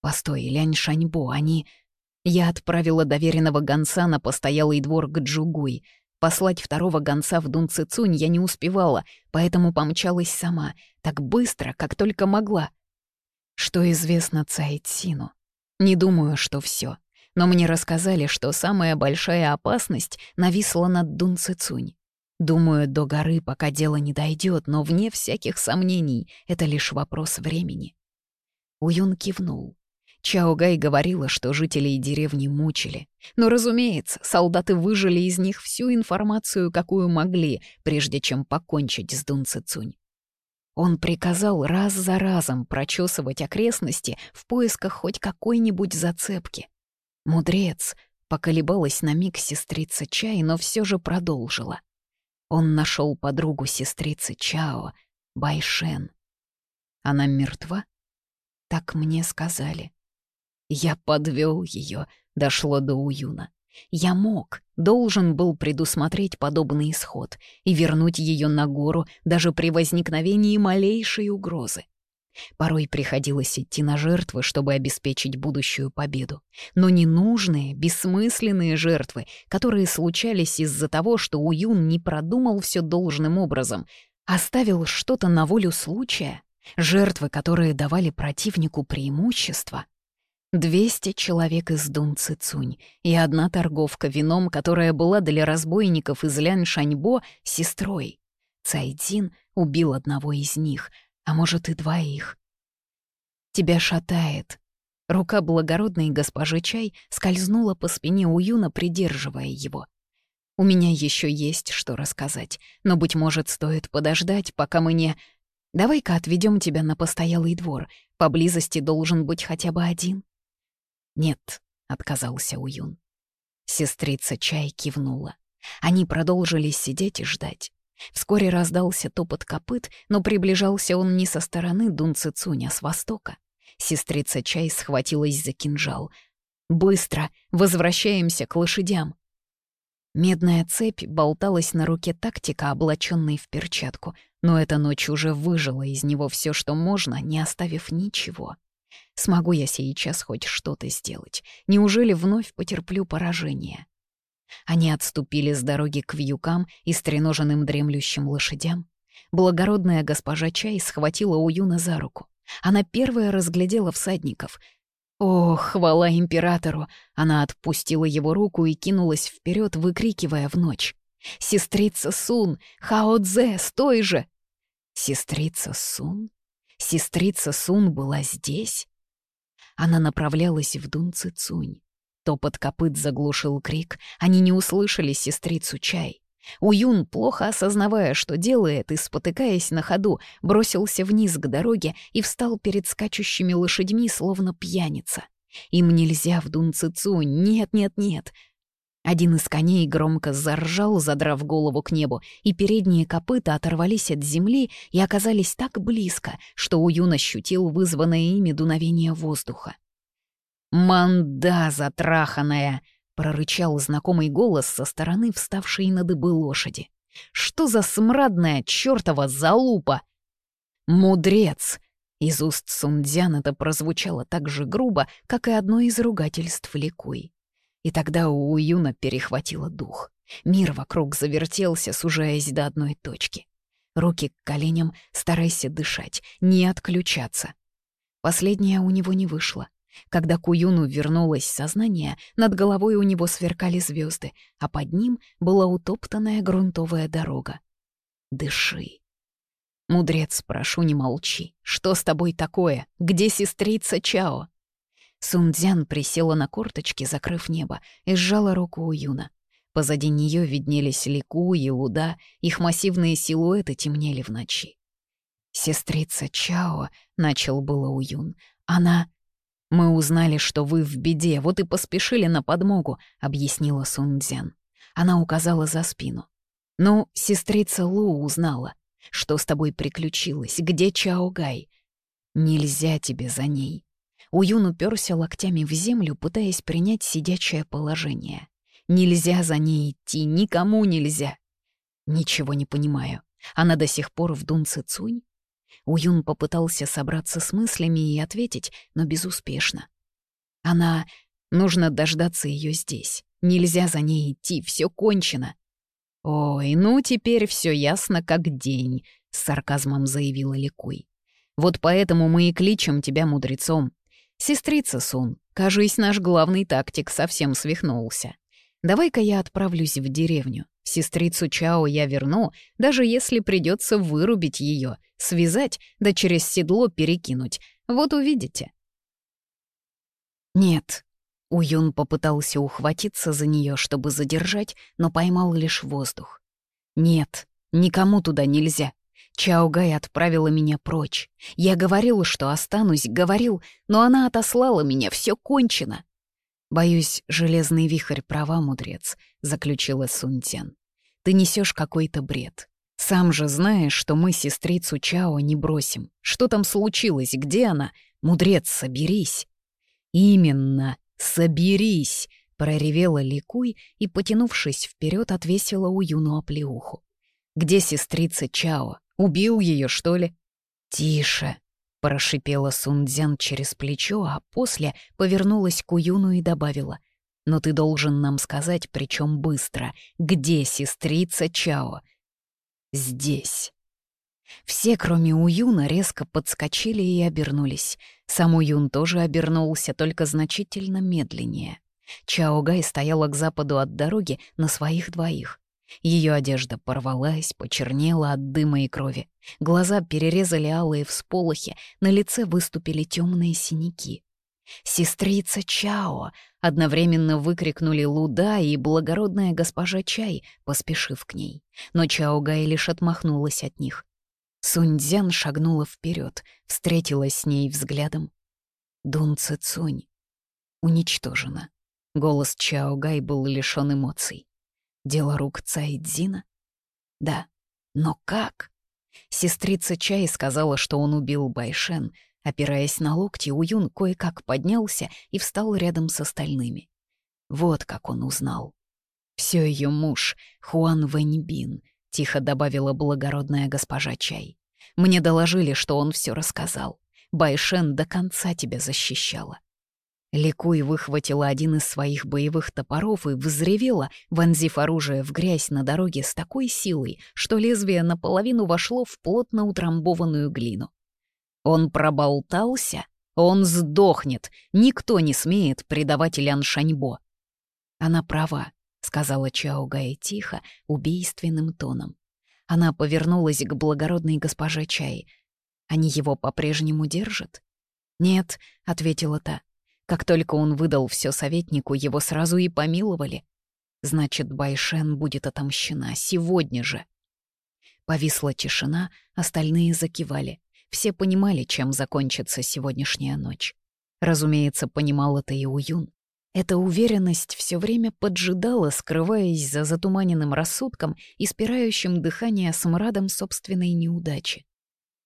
«Постой, Лянь Шаньбо, они...» Я отправила доверенного гонца на постоялый двор к Джугуй. Послать второго гонца в Дун я не успевала, поэтому помчалась сама, так быстро, как только могла. Что известно Цайцину? Не думаю, что все. Но мне рассказали, что самая большая опасность нависла над Дун Думаю, до горы пока дело не дойдет, но вне всяких сомнений, это лишь вопрос времени. Уюн кивнул. Чаогай говорила, что жителей деревни мучили. Но, разумеется, солдаты выжили из них всю информацию, какую могли, прежде чем покончить с Дун Цицунь. Он приказал раз за разом прочесывать окрестности в поисках хоть какой-нибудь зацепки. Мудрец поколебалась на миг сестрица Чай, но все же продолжила. Он нашел подругу сестрицы Чао, Байшен. Она мертва? так мне сказали. Я подвел ее, дошло до Уюна. Я мог, должен был предусмотреть подобный исход и вернуть ее на гору даже при возникновении малейшей угрозы. Порой приходилось идти на жертвы, чтобы обеспечить будущую победу. Но ненужные, бессмысленные жертвы, которые случались из-за того, что Уюн не продумал все должным образом, оставил что-то на волю случая, жертвы, которые давали противнику преимущество. 200 человек из Дун Цицунь и одна торговка вином, которая была для разбойников из Лянь Шаньбо сестрой. Цайдин убил одного из них, а может и двоих. «Тебя шатает». Рука благородной госпожи Чай скользнула по спине Уюна, придерживая его. «У меня еще есть что рассказать, но, быть может, стоит подождать, пока мы не...» Давай-ка отведем тебя на постоялый двор. Поблизости должен быть хотя бы один». «Нет», — отказался Уюн. Сестрица Чай кивнула. Они продолжили сидеть и ждать. Вскоре раздался топот копыт, но приближался он не со стороны Дун Цицуня, а с востока. Сестрица Чай схватилась за кинжал. «Быстро! Возвращаемся к лошадям!» Медная цепь болталась на руке тактика, облаченной в перчатку, но эта ночь уже выжила из него все, что можно, не оставив ничего. Смогу я сейчас хоть что-то сделать? Неужели вновь потерплю поражение? Они отступили с дороги к вьюкам и стреноженным дремлющим лошадям. Благородная госпожа Чай схватила Уюна за руку. Она первая разглядела всадников. Ох, хвала императору! Она отпустила его руку и кинулась вперед, выкрикивая в ночь. «Сестрица Сун! Хао-Дзе, стой же!» «Сестрица Сун? Сестрица Сун была здесь?» Она направлялась в Дун Цицунь. Топот копыт заглушил крик, они не услышали сестрицу Чай. Уюн, плохо осознавая, что делает, и спотыкаясь на ходу, бросился вниз к дороге и встал перед скачущими лошадьми, словно пьяница. «Им нельзя в Дун Нет, нет, нет!» Один из коней громко заржал, задрав голову к небу, и передние копыта оторвались от земли и оказались так близко, что Уюн ощутил вызванное ими дуновение воздуха. «Манда затраханная!» прорычал знакомый голос со стороны вставшей на дыбы лошади. «Что за смрадная чертова залупа!» «Мудрец!» Из уст Сундзян это прозвучало так же грубо, как и одно из ругательств Ликуй. И тогда у Уюна перехватило дух. Мир вокруг завертелся, сужаясь до одной точки. Руки к коленям, старайся дышать, не отключаться. Последнее у него не вышло. Когда Куюну вернулось сознание, над головой у него сверкали звезды, а под ним была утоптанная грунтовая дорога. «Дыши!» «Мудрец, прошу, не молчи. Что с тобой такое? Где сестрица Чао?» Сунцзян присела на корточки, закрыв небо, и сжала руку Уюна. Позади нее виднелись Лику и Луда, их массивные силуэты темнели в ночи. «Сестрица Чао», — начал было Уюн, — «она...» «Мы узнали, что вы в беде, вот и поспешили на подмогу», — объяснила Сунцзян. Она указала за спину. «Ну, сестрица Лу узнала. Что с тобой приключилось? Где Чао Гай? Нельзя тебе за ней». Уюн уперся локтями в землю, пытаясь принять сидячее положение. «Нельзя за ней идти, никому нельзя!» «Ничего не понимаю. Она до сих пор в Дун Цицунь?» Уюн попытался собраться с мыслями и ответить, но безуспешно. Она... Нужно дождаться ее здесь. Нельзя за ней идти, все кончено. «Ой, ну теперь все ясно как день», — с сарказмом заявила Ликуй. «Вот поэтому мы и кличем тебя мудрецом. Сестрица Сун, кажись, наш главный тактик совсем свихнулся. Давай-ка я отправлюсь в деревню. Сестрицу Чао я верну, даже если придется вырубить ее, связать, да через седло перекинуть. Вот увидите. Нет. Уюн попытался ухватиться за нее, чтобы задержать, но поймал лишь воздух. Нет, никому туда нельзя. Чаогай отправила меня прочь. Я говорил, что останусь, говорил, но она отослала меня, все кончено. «Боюсь, железный вихрь права, мудрец», — заключила Сунтян. Ты несешь какой-то бред. Сам же знаешь, что мы сестрицу Чао не бросим. Что там случилось? Где она? Мудрец, соберись!» «Именно! Соберись!» — проревела Ликуй и, потянувшись вперед, отвесила Юну оплеуху. «Где сестрица Чао? Убил ее, что ли?» «Тише!» — прошипела Сунцзян через плечо, а после повернулась к Уюну и добавила но ты должен нам сказать, причем быстро, где сестрица Чао?» «Здесь». Все, кроме Уюна, резко подскочили и обернулись. Сам Уюн тоже обернулся, только значительно медленнее. Чао Гай стояла к западу от дороги на своих двоих. Ее одежда порвалась, почернела от дыма и крови. Глаза перерезали алые всполохи, на лице выступили темные синяки. «Сестрица Чао!» — одновременно выкрикнули Луда и благородная госпожа Чай, поспешив к ней. Но Чао Гай лишь отмахнулась от них. Суньцзян шагнула вперед, встретилась с ней взглядом. «Дун Цунь уничтожена». Голос Чао Гай был лишен эмоций. «Дело рук Цай Цайдзина?» «Да. Но как?» Сестрица Чай сказала, что он убил Байшен — Опираясь на локти, Уюн кое-как поднялся и встал рядом с остальными. Вот как он узнал. «Все ее муж, Хуан Вэньбин», — тихо добавила благородная госпожа Чай. «Мне доложили, что он все рассказал. Байшен до конца тебя защищала». Ликуй выхватила один из своих боевых топоров и взревела, вонзив оружие в грязь на дороге с такой силой, что лезвие наполовину вошло в плотно утрамбованную глину. Он проболтался? Он сдохнет. Никто не смеет предавать Лян Шаньбо. Она права, сказала Чао Гай тихо, убийственным тоном. Она повернулась к благородной госпоже Чай. Они его по-прежнему держат? Нет, ответила та. Как только он выдал все советнику, его сразу и помиловали. Значит, Байшен будет отомщена сегодня же. Повисла тишина, остальные закивали. Все понимали, чем закончится сегодняшняя ночь. Разумеется, понимал это и Уюн. Эта уверенность все время поджидала, скрываясь за затуманенным рассудком и спирающим дыхание смрадом собственной неудачи.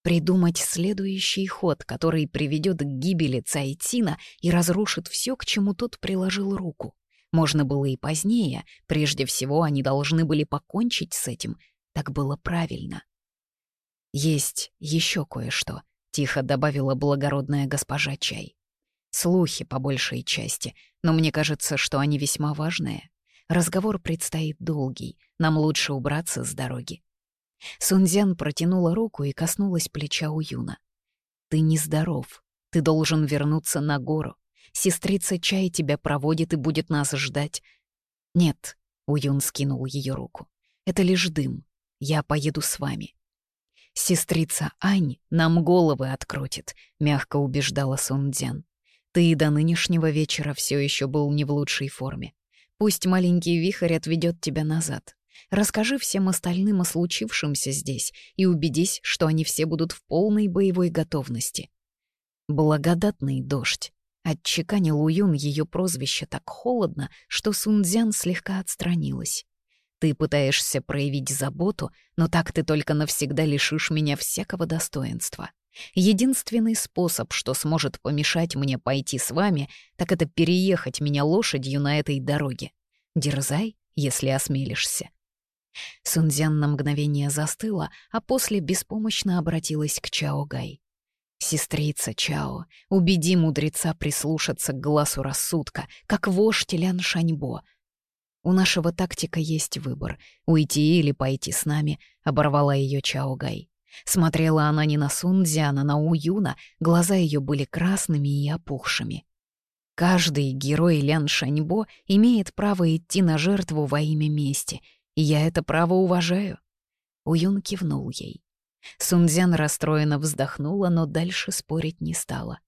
Придумать следующий ход, который приведет к гибели Цайтина и разрушит все, к чему тот приложил руку. Можно было и позднее, прежде всего они должны были покончить с этим. Так было правильно. «Есть еще кое-что», — тихо добавила благородная госпожа Чай. «Слухи по большей части, но мне кажется, что они весьма важные. Разговор предстоит долгий, нам лучше убраться с дороги». Сунзян протянула руку и коснулась плеча Уюна. «Ты нездоров. Ты должен вернуться на гору. Сестрица Чай тебя проводит и будет нас ждать». «Нет», — Уюн скинул ее руку. «Это лишь дым. Я поеду с вами». «Сестрица Ань нам головы открутит», — мягко убеждала Сундзян. «Ты и до нынешнего вечера все еще был не в лучшей форме. Пусть маленький вихрь отведет тебя назад. Расскажи всем остальным о случившемся здесь и убедись, что они все будут в полной боевой готовности». «Благодатный дождь», — отчеканил Уюн ее прозвище так холодно, что Сунцзян слегка отстранилась. Ты пытаешься проявить заботу, но так ты только навсегда лишишь меня всякого достоинства. Единственный способ, что сможет помешать мне пойти с вами, так это переехать меня лошадью на этой дороге. Дерзай, если осмелишься». Сунзян на мгновение застыла, а после беспомощно обратилась к Чао Гай. «Сестрица Чао, убеди мудреца прислушаться к глазу рассудка, как вождь Лян Шаньбо. У нашего тактика есть выбор — уйти или пойти с нами», — оборвала ее Чаогай. Смотрела она не на Сунцзяна, на Уюна, глаза ее были красными и опухшими. «Каждый герой Лян Шаньбо имеет право идти на жертву во имя мести, и я это право уважаю». Уюн кивнул ей. Сунцзян расстроенно вздохнула, но дальше спорить не стала.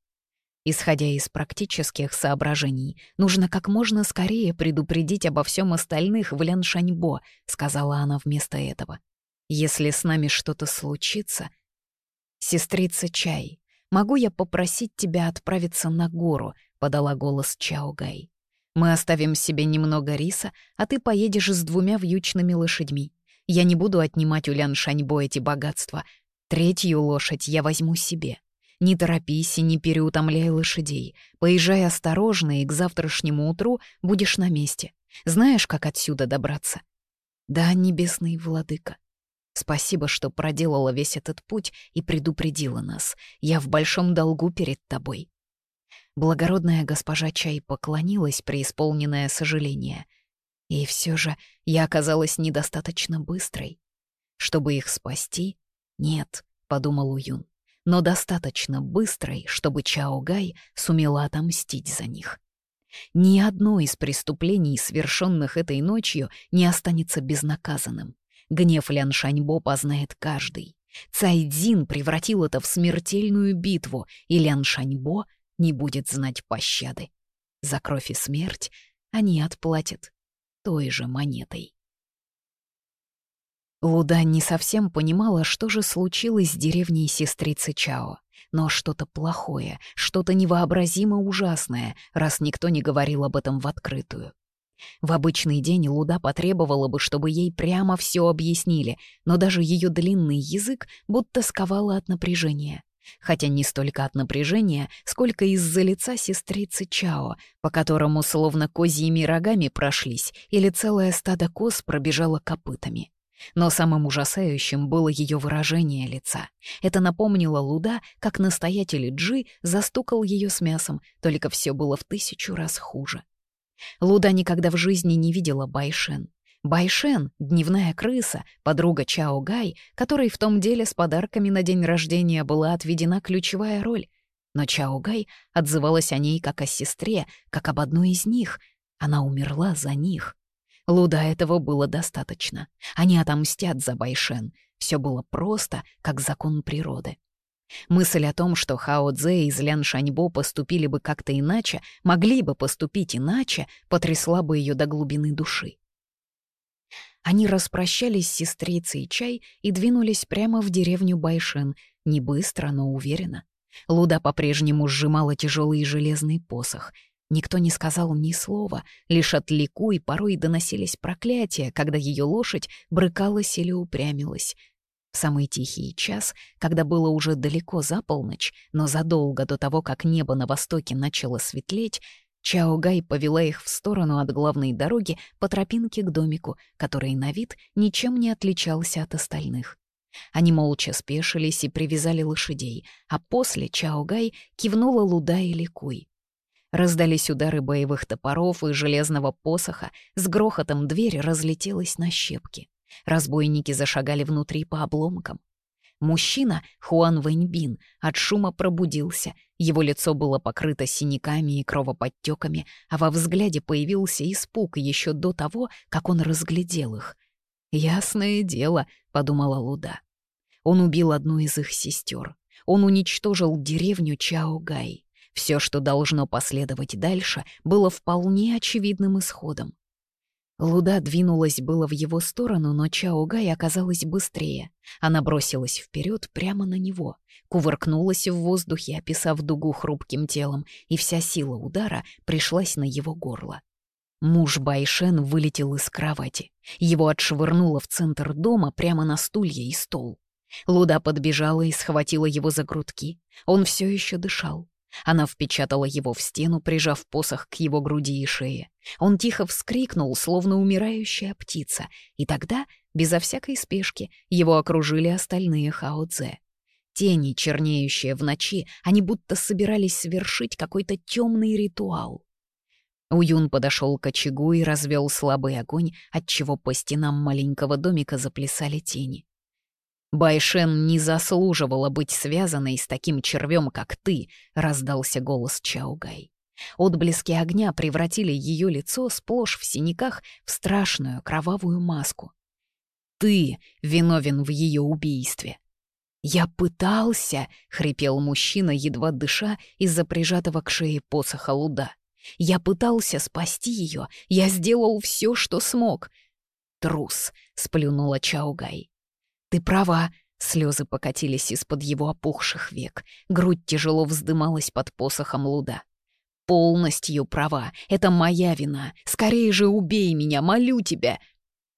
Исходя из практических соображений, нужно как можно скорее предупредить обо всем остальных в Ляншаньбо, сказала она вместо этого. Если с нами что-то случится... Сестрица Чай, могу я попросить тебя отправиться на гору, подала голос Чао Гай. Мы оставим себе немного риса, а ты поедешь с двумя вьючными лошадьми. Я не буду отнимать у Лян эти богатства. Третью лошадь я возьму себе. Не торопись и не переутомляй лошадей. Поезжай осторожно, и к завтрашнему утру будешь на месте. Знаешь, как отсюда добраться? Да, небесный владыка. Спасибо, что проделала весь этот путь и предупредила нас. Я в большом долгу перед тобой. Благородная госпожа Чай поклонилась, преисполненное сожаление. И все же я оказалась недостаточно быстрой. Чтобы их спасти? Нет, — подумал Уюн но достаточно быстрой, чтобы Чао Гай сумела отомстить за них. Ни одно из преступлений, совершенных этой ночью, не останется безнаказанным. Гнев Лян Шаньбо познает каждый. Цайдзин превратил это в смертельную битву, и Лян Шаньбо не будет знать пощады. За кровь и смерть они отплатят той же монетой. Луда не совсем понимала, что же случилось с деревней сестрицы Чао. Но что-то плохое, что-то невообразимо ужасное, раз никто не говорил об этом в открытую. В обычный день Луда потребовала бы, чтобы ей прямо все объяснили, но даже ее длинный язык будто сковало от напряжения. Хотя не столько от напряжения, сколько из-за лица сестрицы Чао, по которому словно козьими рогами прошлись, или целое стадо коз пробежало копытами. Но самым ужасающим было ее выражение лица. Это напомнило Луда, как настоятель Джи застукал ее с мясом, только все было в тысячу раз хуже. Луда никогда в жизни не видела Байшен. Байшен — дневная крыса, подруга Чао Гай, которой в том деле с подарками на день рождения была отведена ключевая роль. Но Чао Гай отзывалась о ней как о сестре, как об одной из них. Она умерла за них. Луда этого было достаточно. Они отомстят за Байшен. Все было просто, как закон природы. Мысль о том, что Хао Цзэ и Злян Шаньбо поступили бы как-то иначе, могли бы поступить иначе, потрясла бы ее до глубины души. Они распрощались с сестрицей Чай и двинулись прямо в деревню Байшин, не быстро, но уверенно. Луда по-прежнему сжимала тяжелый железный посох — Никто не сказал ни слова, лишь от лику и порой доносились проклятия, когда ее лошадь брыкалась или упрямилась. В самый тихий час, когда было уже далеко за полночь, но задолго до того, как небо на востоке начало светлеть, Чао Гай повела их в сторону от главной дороги по тропинке к домику, который на вид ничем не отличался от остальных. Они молча спешились и привязали лошадей, а после Чао Гай кивнула Луда и Ликуй. Раздались удары боевых топоров и железного посоха, с грохотом дверь разлетелась на щепки. Разбойники зашагали внутри по обломкам. Мужчина, Хуан Вэньбин, от шума пробудился, его лицо было покрыто синяками и кровоподтеками, а во взгляде появился испуг еще до того, как он разглядел их. «Ясное дело», — подумала Луда. Он убил одну из их сестер. Он уничтожил деревню Чаогай. Все, что должно последовать дальше, было вполне очевидным исходом. Луда двинулась было в его сторону, но Чао Гай оказалась быстрее. Она бросилась вперед прямо на него, кувыркнулась в воздухе, описав дугу хрупким телом, и вся сила удара пришлась на его горло. Муж Байшен вылетел из кровати. Его отшвырнуло в центр дома прямо на стулья и стол. Луда подбежала и схватила его за грудки. Он все еще дышал. Она впечатала его в стену, прижав посох к его груди и шее. Он тихо вскрикнул, словно умирающая птица, и тогда, безо всякой спешки, его окружили остальные хаодзе. Тени, чернеющие в ночи, они будто собирались совершить какой-то темный ритуал. Уюн подошел к очагу и развел слабый огонь, отчего по стенам маленького домика заплясали тени. Байшен не заслуживала быть связанной с таким червем, как ты», — раздался голос Чаугай. Отблески огня превратили ее лицо сплошь в синяках в страшную кровавую маску. «Ты виновен в ее убийстве!» «Я пытался!» — хрипел мужчина, едва дыша из-за прижатого к шее посоха луда. «Я пытался спасти ее! Я сделал все, что смог!» «Трус!» — сплюнула Чаугай ты права!» Слезы покатились из-под его опухших век. Грудь тяжело вздымалась под посохом луда. «Полностью права. Это моя вина. Скорее же убей меня, молю тебя!»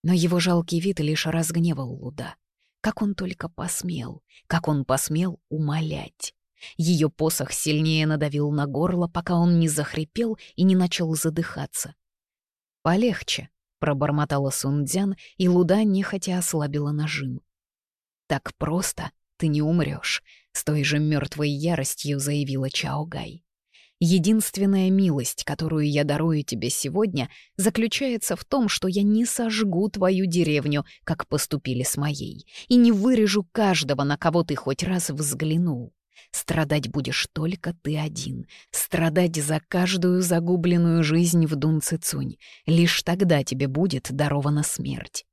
Но его жалкий вид лишь разгневал луда. Как он только посмел, как он посмел умолять. Ее посох сильнее надавил на горло, пока он не захрипел и не начал задыхаться. «Полегче», — пробормотала Сундзян, и Луда нехотя ослабила нажим. Так просто ты не умрешь, с той же мертвой яростью заявила Чаогай. Единственная милость, которую я дарую тебе сегодня, заключается в том, что я не сожгу твою деревню, как поступили с моей, и не вырежу каждого, на кого ты хоть раз взглянул. Страдать будешь только ты один, страдать за каждую загубленную жизнь в Дунцицунь. Лишь тогда тебе будет дарована смерть.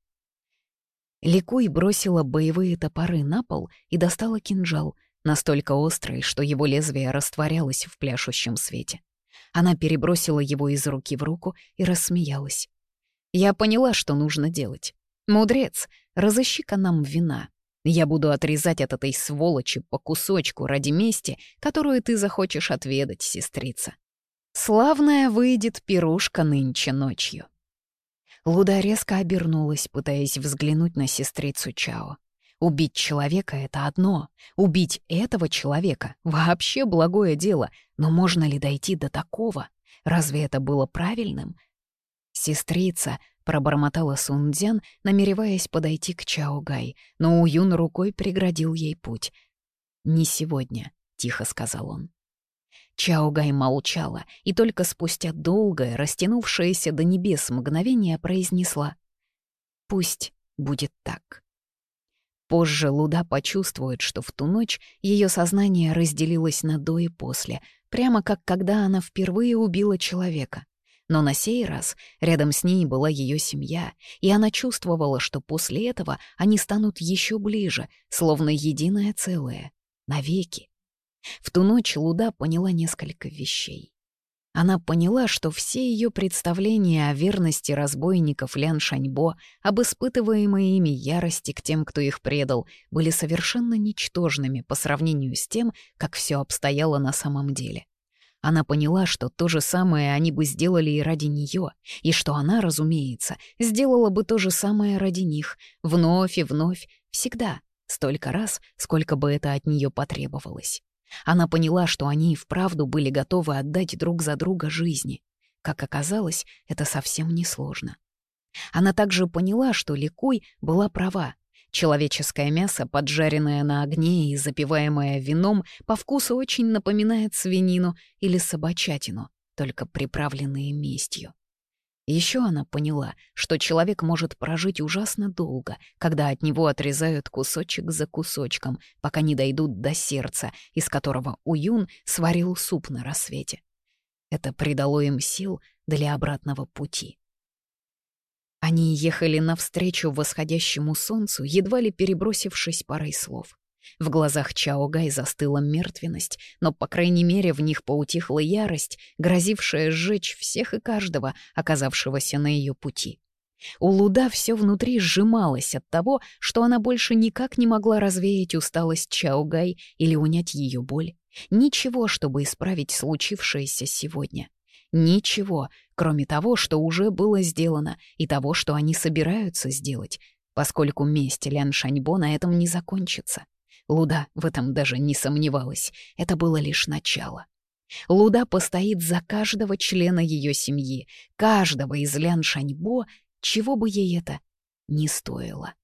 Ликуй бросила боевые топоры на пол и достала кинжал, настолько острый, что его лезвие растворялось в пляшущем свете. Она перебросила его из руки в руку и рассмеялась. «Я поняла, что нужно делать. Мудрец, разыщи-ка нам вина. Я буду отрезать от этой сволочи по кусочку ради мести, которую ты захочешь отведать, сестрица. Славная выйдет пирушка нынче ночью». Луда резко обернулась, пытаясь взглянуть на сестрицу Чао. Убить человека — это одно. Убить этого человека — вообще благое дело. Но можно ли дойти до такого? Разве это было правильным? «Сестрица», — пробормотала Сундзян, намереваясь подойти к Чао Гай, но Уюн рукой преградил ей путь. «Не сегодня», — тихо сказал он. Чаугай молчала и только спустя долгое, растянувшееся до небес мгновение произнесла «Пусть будет так». Позже Луда почувствует, что в ту ночь ее сознание разделилось на «до» и «после», прямо как когда она впервые убила человека. Но на сей раз рядом с ней была ее семья, и она чувствовала, что после этого они станут еще ближе, словно единое целое, навеки. В ту ночь Луда поняла несколько вещей. Она поняла, что все ее представления о верности разбойников Лян Шаньбо, об испытываемой ими ярости к тем, кто их предал, были совершенно ничтожными по сравнению с тем, как все обстояло на самом деле. Она поняла, что то же самое они бы сделали и ради нее, и что она, разумеется, сделала бы то же самое ради них, вновь и вновь, всегда, столько раз, сколько бы это от нее потребовалось. Она поняла, что они и вправду были готовы отдать друг за друга жизни. Как оказалось, это совсем несложно. Она также поняла, что Ликой была права. Человеческое мясо, поджаренное на огне и запиваемое вином, по вкусу очень напоминает свинину или собачатину, только приправленные местью. Еще она поняла, что человек может прожить ужасно долго, когда от него отрезают кусочек за кусочком, пока не дойдут до сердца, из которого Уюн сварил суп на рассвете. Это придало им сил для обратного пути. Они ехали навстречу восходящему солнцу, едва ли перебросившись парой слов. В глазах Чао Гай застыла мертвенность, но, по крайней мере, в них поутихла ярость, грозившая сжечь всех и каждого, оказавшегося на ее пути. У Луда все внутри сжималось от того, что она больше никак не могла развеять усталость Чао Гай или унять ее боль. Ничего, чтобы исправить случившееся сегодня. Ничего, кроме того, что уже было сделано, и того, что они собираются сделать, поскольку месть Лян Шаньбо на этом не закончится. Луда в этом даже не сомневалась, это было лишь начало. Луда постоит за каждого члена ее семьи, каждого из Лян Шаньбо, чего бы ей это ни стоило.